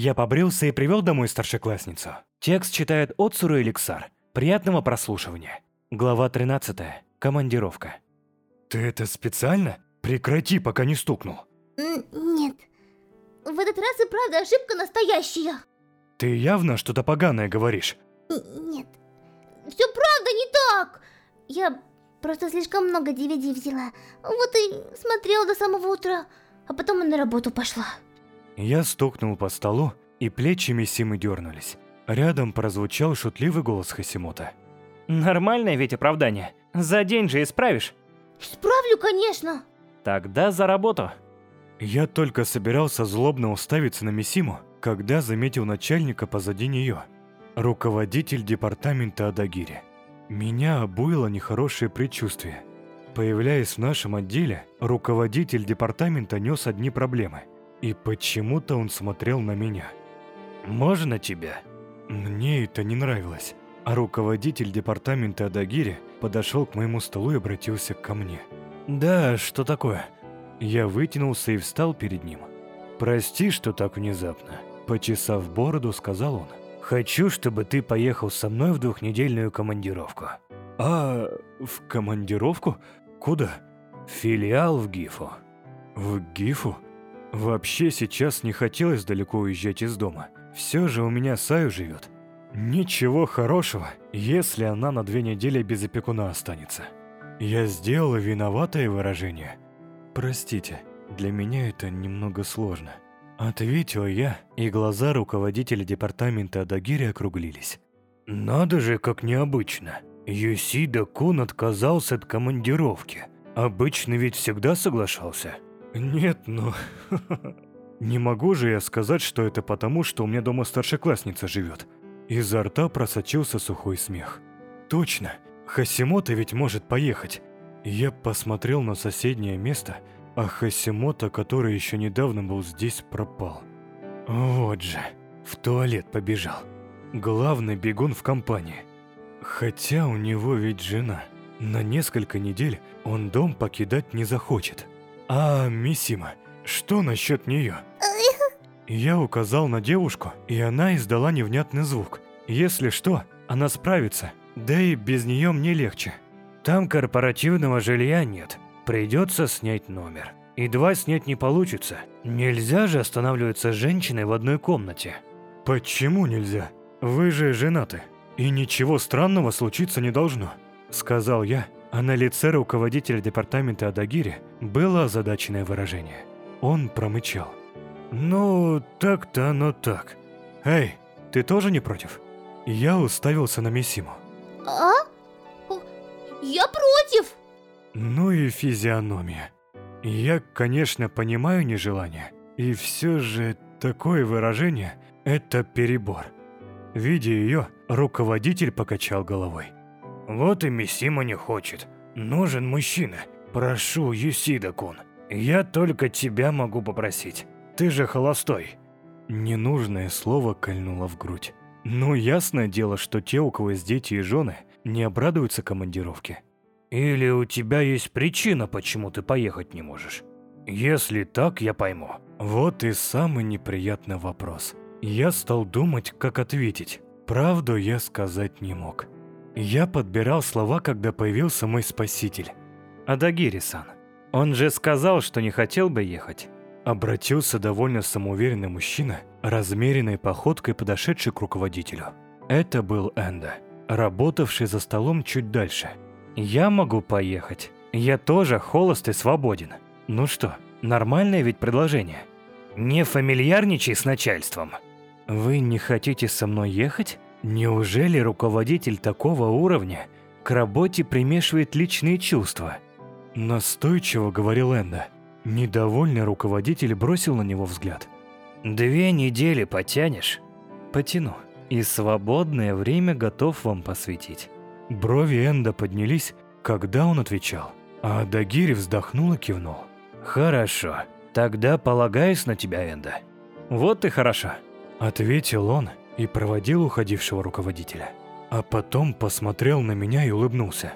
Я побрился и привел домой старшеклассницу. Текст читает Отсуру Эликсар. Приятного прослушивания. Глава 13. Командировка. Ты это специально? Прекрати, пока не стукнул. Нет. В этот раз и правда ошибка настоящая. Ты явно что-то поганое говоришь. Нет. Все правда не так. Я просто слишком много DVD взяла. Вот и смотрела до самого утра. А потом и на работу пошла. Я стукнул по столу, и плечи Мисимы дернулись. Рядом прозвучал шутливый голос Хасимота. Нормальное ведь оправдание. За день же исправишь. Исправлю, конечно. Тогда за работу. Я только собирался злобно уставиться на Мисиму, когда заметил начальника позади нее. Руководитель департамента Адагири. Меня обуило нехорошее предчувствие. Появляясь в нашем отделе, руководитель департамента нес одни проблемы. И почему-то он смотрел на меня. «Можно тебя?» Мне это не нравилось. А руководитель департамента Адагири подошел к моему столу и обратился ко мне. «Да, что такое?» Я вытянулся и встал перед ним. «Прости, что так внезапно», – почесав бороду, сказал он. «Хочу, чтобы ты поехал со мной в двухнедельную командировку». «А, в командировку? Куда?» «Филиал в Гифу». «В Гифу?» Вообще сейчас не хотелось далеко уезжать из дома. Все же у меня Саю живет. Ничего хорошего, если она на две недели без опекуна останется. Я сделала виноватое выражение. Простите, для меня это немного сложно. Ответил я, и глаза руководителя департамента Адагири округлились. Надо же, как необычно. Юсида Кун отказался от командировки. Обычно ведь всегда соглашался. Нет, ну... Не могу же я сказать, что это потому, что у меня дома старшеклассница живет. Изо рта просочился сухой смех. Точно, Хасимота ведь может поехать. Я посмотрел на соседнее место, а Хасимота, который еще недавно был здесь, пропал. Вот же, в туалет побежал. Главный бегун в компании. Хотя у него ведь жена. На несколько недель он дом покидать не захочет. А, Мисима, что насчет нее? Я указал на девушку, и она издала невнятный звук. Если что, она справится, да и без нее мне легче. Там корпоративного жилья нет, придется снять номер. И два снять не получится. Нельзя же останавливаться с женщиной в одной комнате. Почему нельзя? Вы же женаты, и ничего странного случиться не должно, сказал я, а на лице руководителя департамента Адагири было озадаченное выражение. Он промычал. «Ну, так-то оно так. Эй, ты тоже не против?» Я уставился на Мисиму. А? Я против. Ну и физиономия. Я, конечно, понимаю нежелание, и все же такое выражение – это перебор. Видя ее, руководитель покачал головой. «Вот и Мисима не хочет. Нужен мужчина. Прошу, Юсида-кун, я только тебя могу попросить. Ты же холостой». Ненужное слово кольнуло в грудь. Ну, ясное дело, что те, у кого есть дети и жены, не обрадуются командировке. Или у тебя есть причина, почему ты поехать не можешь? Если так, я пойму. Вот и самый неприятный вопрос. Я стал думать, как ответить. Правду я сказать не мог. Я подбирал слова, когда появился мой спаситель. Адагири-сан. Он же сказал, что не хотел бы ехать. Обратился довольно самоуверенный мужчина, размеренной походкой подошедший к руководителю. Это был Энда, работавший за столом чуть дальше. «Я могу поехать. Я тоже холост и свободен. Ну что, нормальное ведь предложение? Не фамильярничай с начальством». «Вы не хотите со мной ехать? Неужели руководитель такого уровня к работе примешивает личные чувства?» Настойчиво говорил Энда. Недовольный руководитель бросил на него взгляд. «Две недели потянешь?» «Потяну. И свободное время готов вам посвятить». Брови Энда поднялись, когда он отвечал. А Дагири вздохнул и кивнул. «Хорошо. Тогда полагаюсь на тебя, Энда». «Вот и хорошо», — ответил он и проводил уходившего руководителя. А потом посмотрел на меня и улыбнулся.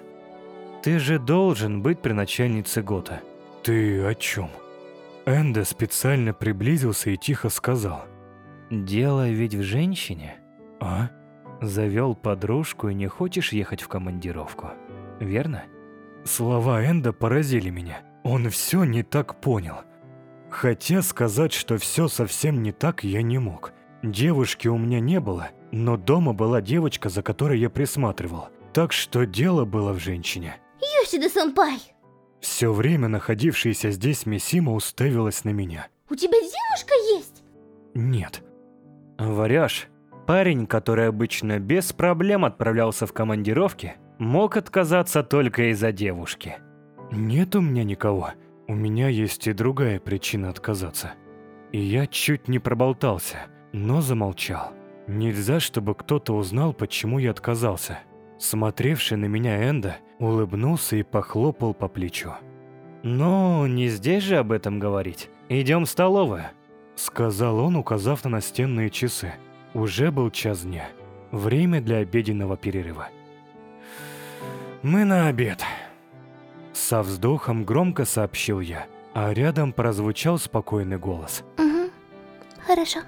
«Ты же должен быть при начальнице Гота». «Ты о чем?» Энда специально приблизился и тихо сказал. Дело ведь в женщине. А? Завел подружку и не хочешь ехать в командировку, верно? Слова Энда поразили меня. Он все не так понял. Хотя сказать, что все совсем не так, я не мог. Девушки у меня не было, но дома была девочка, за которой я присматривал. Так что дело было в женщине. Йосида-сэмпай, Все время находившаяся здесь Мисима уставилась на меня. у тебя девушка есть? Нет. Варяж, парень, который обычно без проблем отправлялся в командировки, мог отказаться только из-за девушки. Нет у меня никого. У меня есть и другая причина отказаться. И я чуть не проболтался, но замолчал. Нельзя, чтобы кто-то узнал, почему я отказался. Смотревший на меня Энда улыбнулся и похлопал по плечу. «Ну, не здесь же об этом говорить. Идем в столовую». Сказал он, указав на настенные часы. Уже был час дня. Время для обеденного перерыва. «Мы на обед», Со вздохом громко сообщил я, а рядом прозвучал спокойный голос. Угу, хорошо.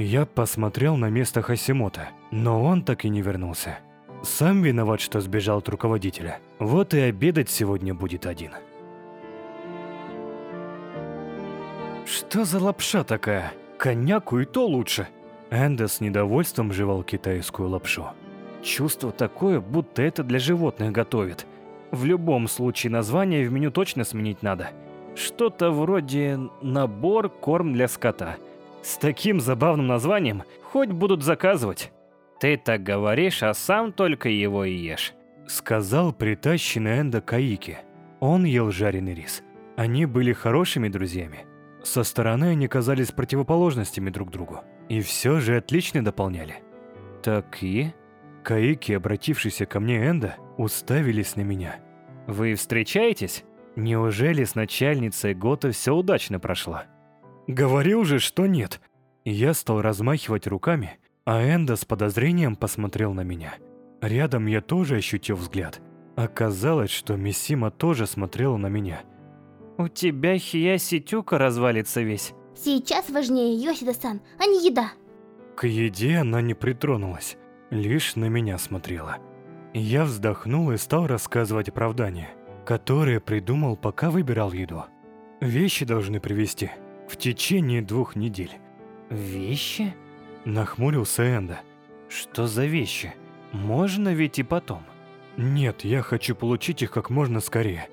Я посмотрел на место Хасимота, но он так и не вернулся. Сам виноват, что сбежал от руководителя. Вот и обедать сегодня будет один. Что за лапша такая? Коньяку и то лучше. Энда с недовольством жевал китайскую лапшу. Чувство такое, будто это для животных готовят. В любом случае название в меню точно сменить надо. Что-то вроде «набор корм для скота». С таким забавным названием хоть будут заказывать. Ты так говоришь, а сам только его и ешь. Сказал притащенный Энда Каики. Он ел жареный рис. Они были хорошими друзьями. Со стороны они казались противоположностями друг другу. И все же отлично дополняли. Так и? Каики, обратившийся ко мне Энда, уставились на меня. Вы встречаетесь? Неужели с начальницей Гота все удачно прошло? Говорил же, что нет. Я стал размахивать руками, а Энда с подозрением посмотрел на меня. Рядом я тоже ощутил взгляд. Оказалось, что Миссима тоже смотрела на меня. У тебя Хияситюка развалится весь. Сейчас важнее Йосида-сан, а не еда. К еде она не притронулась, лишь на меня смотрела. Я вздохнул и стал рассказывать оправдания, которые придумал, пока выбирал еду. Вещи должны привезти в течение двух недель. Вещи? Нахмурился Энда. Что за вещи? Можно ведь и потом. Нет, я хочу получить их как можно скорее.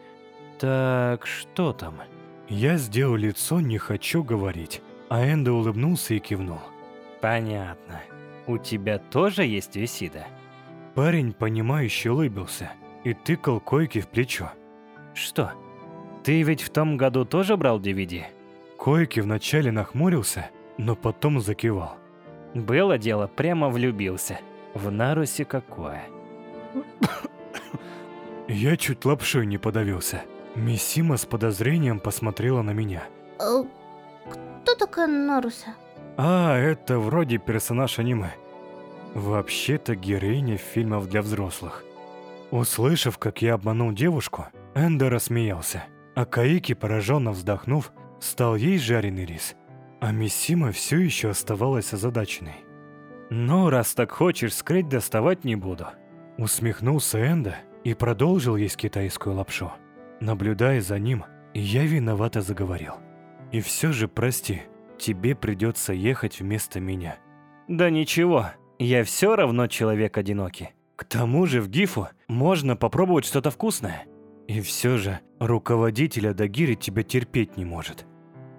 Так, что там? Я сделал лицо «не хочу говорить», а Энда улыбнулся и кивнул. Понятно. У тебя тоже есть висида? Парень, понимающе улыбился и тыкал койки в плечо. Что? Ты ведь в том году тоже брал DVD? Койки вначале нахмурился, но потом закивал. Было дело, прямо влюбился. В Нарусе какое. Я чуть лапшой не подавился. Миссима с подозрением посмотрела на меня. Э, кто такая Наруса? А, это вроде персонаж аниме. Вообще-то героиня фильмов для взрослых. Услышав, как я обманул девушку, Энда рассмеялся, а Каики, пораженно вздохнув, стал есть жареный рис, а Миссима все еще оставалась озадаченной. Ну, раз так хочешь скрыть, доставать не буду. Усмехнулся Энда и продолжил есть китайскую лапшу. Наблюдая за ним, я виновато заговорил. И все же, прости, тебе придется ехать вместо меня. Да ничего, я все равно человек одинокий. К тому же в Гифу можно попробовать что-то вкусное. И все же, руководитель Адагири тебя терпеть не может.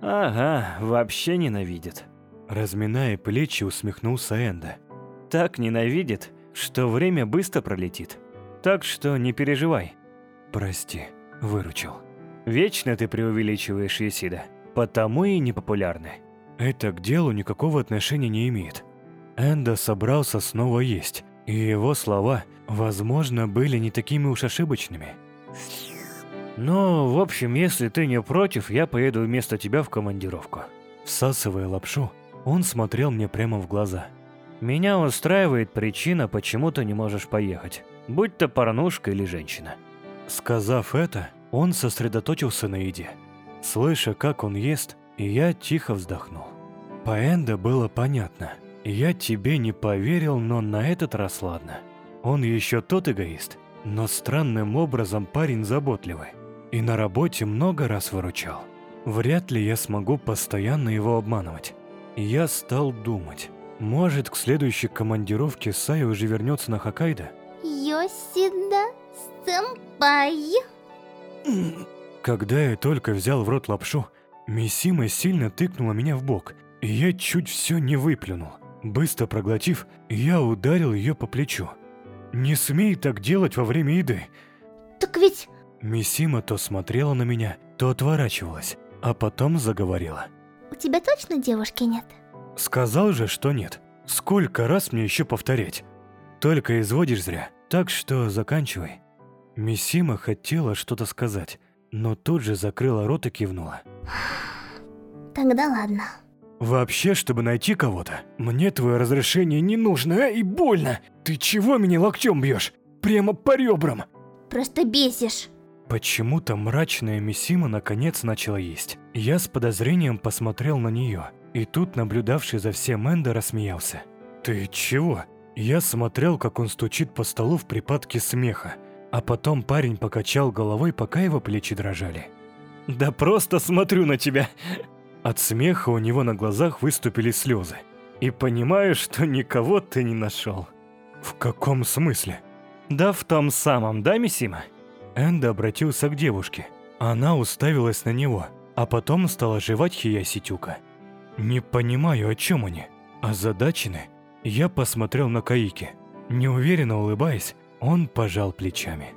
Ага, вообще ненавидит. Разминая плечи, усмехнулся Энда. Так ненавидит, что время быстро пролетит. Так что не переживай. Прости, выручил. Вечно ты преувеличиваешь Есида, потому и непопулярны. Это к делу никакого отношения не имеет. Энда собрался снова есть, и его слова, возможно, были не такими уж ошибочными. Ну, в общем, если ты не против, я поеду вместо тебя в командировку. Всасывая лапшу, он смотрел мне прямо в глаза. Меня устраивает причина, почему ты не можешь поехать. Будь то порнушка или женщина. Сказав это, он сосредоточился на еде. Слыша, как он ест, я тихо вздохнул. По Энда было понятно. Я тебе не поверил, но на этот раз ладно. Он еще тот эгоист, но странным образом парень заботливый. И на работе много раз выручал. Вряд ли я смогу постоянно его обманывать. Я стал думать, может, к следующей командировке Сай уже вернется на Хоккайдо? Йосида сэмпай. Когда я только взял в рот лапшу, Мисима сильно тыкнула меня в бок, и я чуть все не выплюнул. Быстро проглотив, я ударил ее по плечу. «Не смей так делать во время еды!» Так ведь... Мисима то смотрела на меня, то отворачивалась, а потом заговорила. У тебя точно девушки нет? Сказал же, что нет. Сколько раз мне еще повторять? Только изводишь зря, так что заканчивай. Мисима хотела что-то сказать, но тут же закрыла рот и кивнула. Тогда ладно. Вообще, чтобы найти кого-то, мне твое разрешение не нужно, а и больно. Ты чего меня локтем бьешь? Прямо по ребрам. Просто бесишь. Почему-то мрачная Мисима наконец начала есть. Я с подозрением посмотрел на нее, и тут наблюдавший за всем Энда рассмеялся. «Ты чего?» Я смотрел, как он стучит по столу в припадке смеха, а потом парень покачал головой, пока его плечи дрожали. Да просто смотрю на тебя. От смеха у него на глазах выступили слезы. И понимаю, что никого ты не нашел. В каком смысле? Да в том самом, да, Мисима? Энда обратился к девушке. Она уставилась на него, а потом стала жевать Хияситюка. Не понимаю, о чем они. Озадачены? Я посмотрел на Каики. Неуверенно улыбаясь, он пожал плечами.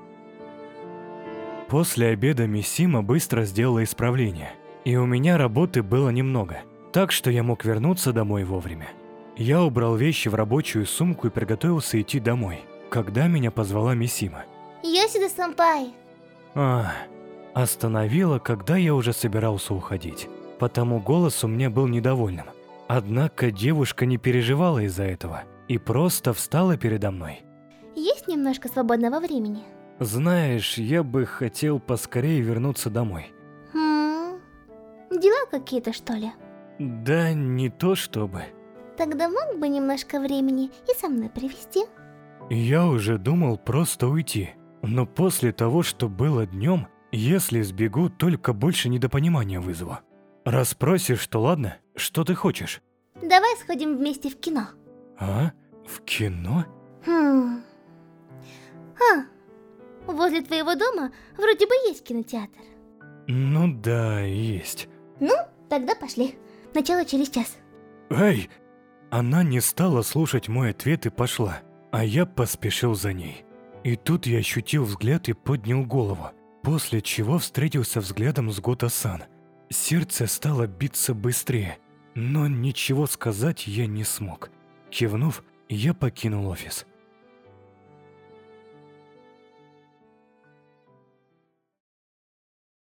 После обеда Мисима быстро сделала исправление, и у меня работы было немного, так что я мог вернуться домой вовремя. Я убрал вещи в рабочую сумку и приготовился идти домой, когда меня позвала Мисима. Йосида сэмпай. А, остановила, когда я уже собирался уходить, потому голос у меня был недовольным. Однако девушка не переживала из-за этого и просто встала передо мной. Есть немножко свободного времени? Знаешь, я бы хотел поскорее вернуться домой. Какие-то, что ли? Да не то чтобы. Тогда мог бы немножко времени и со мной привести? Я уже думал просто уйти, но после того, что было днем, если сбегу, только больше недопонимания вызову. Раз просишь, то ладно, что ты хочешь? Давай сходим вместе в кино. А? В кино? Хм... А, возле твоего дома вроде бы есть кинотеатр. Ну да, есть. Ну, тогда пошли. Начало через час. Эй! Она не стала слушать мой ответ и пошла, а я поспешил за ней. И тут я ощутил взгляд и поднял голову, после чего встретился взглядом с Гота-сан. Сердце стало биться быстрее, но ничего сказать я не смог. Кивнув, я покинул офис.